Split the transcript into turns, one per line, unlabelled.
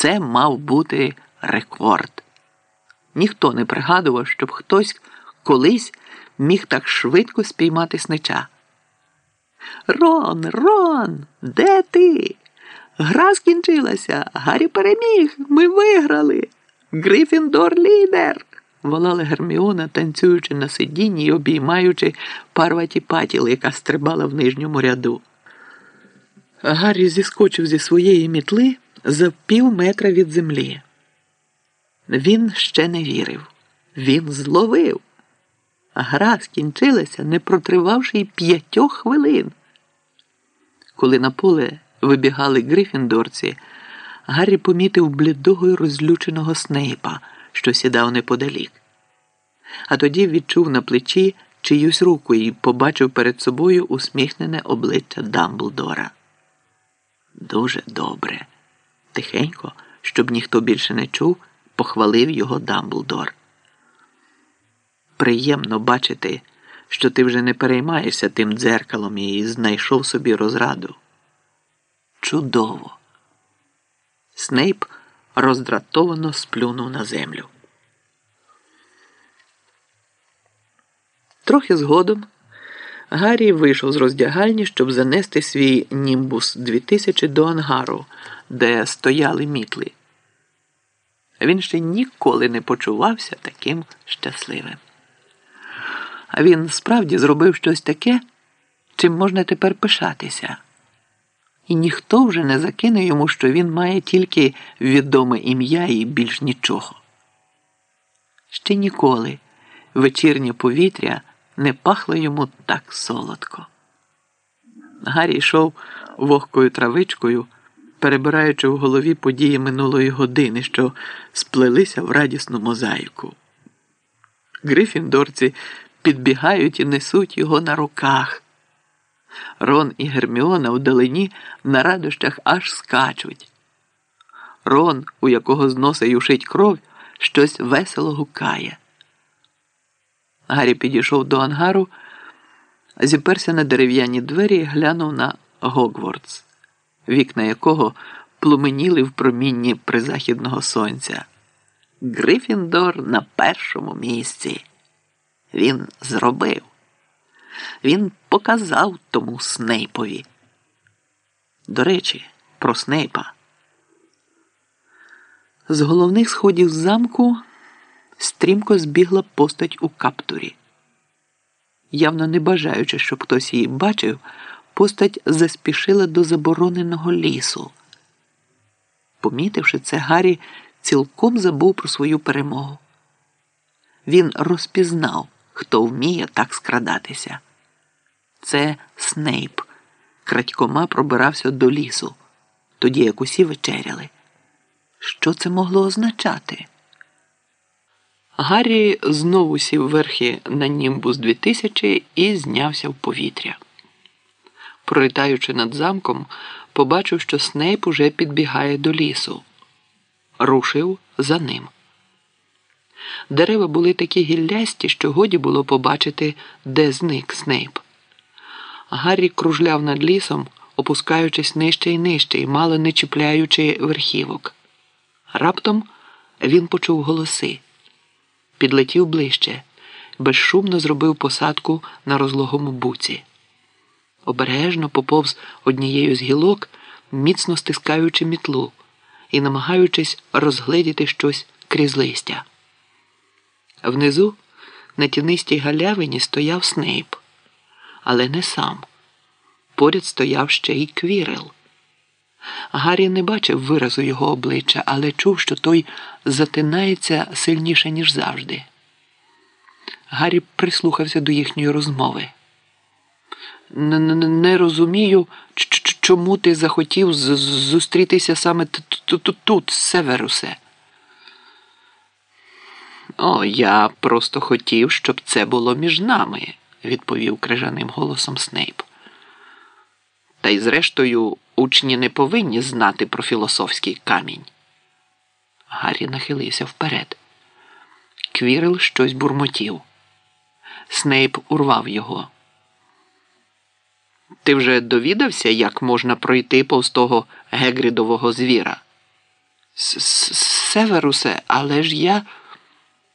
Це мав бути рекорд. Ніхто не пригадував, щоб хтось колись міг так швидко спіймати снича. Рон, Рон, де ти? Гра скінчилася. Гаррі переміг. Ми виграли. Грифіндор лідер. волала Герміона, танцюючи на сидінні і обіймаючи парваті патіл, яка стрибала в нижньому ряду. Гаррі зіскочив зі своєї мітли за пів метра від землі. Він ще не вірив. Він зловив. Гра скінчилася, не протривавши й п'ятьох хвилин. Коли на поле вибігали грифіндорці, Гаррі помітив блідого й розлюченого Снейпа, що сідав неподалік. А тоді відчув на плечі чиюсь руку і побачив перед собою усміхнене обличчя Дамблдора. Дуже добре. Тихенько, щоб ніхто більше не чув, похвалив його Дамблдор. Приємно бачити, що ти вже не переймаєшся тим дзеркалом і знайшов собі розраду. Чудово. Снейп роздратовано сплюнув на землю. Трохи згодом Гаррі вийшов з роздягальні, щоб занести свій німбус 2000 до ангару, де стояли мітли. Він ще ніколи не почувався таким щасливим. А він справді зробив щось таке, чим можна тепер пишатися. І ніхто вже не закине йому, що він має тільки відоме ім'я і більш нічого. Ще ніколи вечірнє повітря не пахло йому так солодко. Гаррі йшов вогкою травичкою, перебираючи в голові події минулої години, що сплелися в радісну мозаїку. Грифіндорці підбігають і несуть його на руках. Рон і Герміона вдалині на радощах аж скачуть. Рон, у якого з носа юшить кров, щось весело гукає. Гаррі підійшов до ангару, зіперся на дерев'яні двері і глянув на Гогвардс, вікна якого пломеніли в промінні призахідного сонця. Грифіндор на першому місці. Він зробив. Він показав тому Снейпові. До речі, про Снейпа. З головних сходів замку стрімко збігла постать у каптурі. Явно не бажаючи, щоб хтось її бачив, постать заспішила до забороненого лісу. Помітивши це, Гаррі цілком забув про свою перемогу. Він розпізнав, хто вміє так скрадатися. Це Снейп крадькома пробирався до лісу, тоді як усі вечеряли. Що це могло означати? Гаррі знову сів верхи на німбус 2000 і знявся в повітря. Пролітаючи над замком, побачив, що Снейп уже підбігає до лісу. Рушив за ним. Дерева були такі гіллясті, що годі було побачити, де зник Снейп. Гаррі кружляв над лісом, опускаючись нижче і нижче і мало не чіпляючи верхівок. Раптом він почув голоси, підлетів ближче, безшумно зробив посадку на розлогому буці. Обережно поповз однією з гілок, міцно стискаючи мітлу і намагаючись розгледіти щось крізь листя. Внизу на тінистій галявині стояв Снейп, але не сам. Поряд стояв ще й квірел. Гаррі не бачив виразу його обличчя, але чув, що той затинається сильніше, ніж завжди. Гаррі прислухався до їхньої розмови. Не розумію, чому ти захотів зустрітися саме тут, Северусе. О, я просто хотів, щоб це було між нами, відповів крижаним голосом Снейп. Та й, зрештою, учні не повинні знати про філософський камінь. Гаррі нахилився вперед. Квірел щось бурмотів. Снейп урвав його. Ти вже довідався, як можна пройти повз того гегрідового звіра? Северусе, але ж я.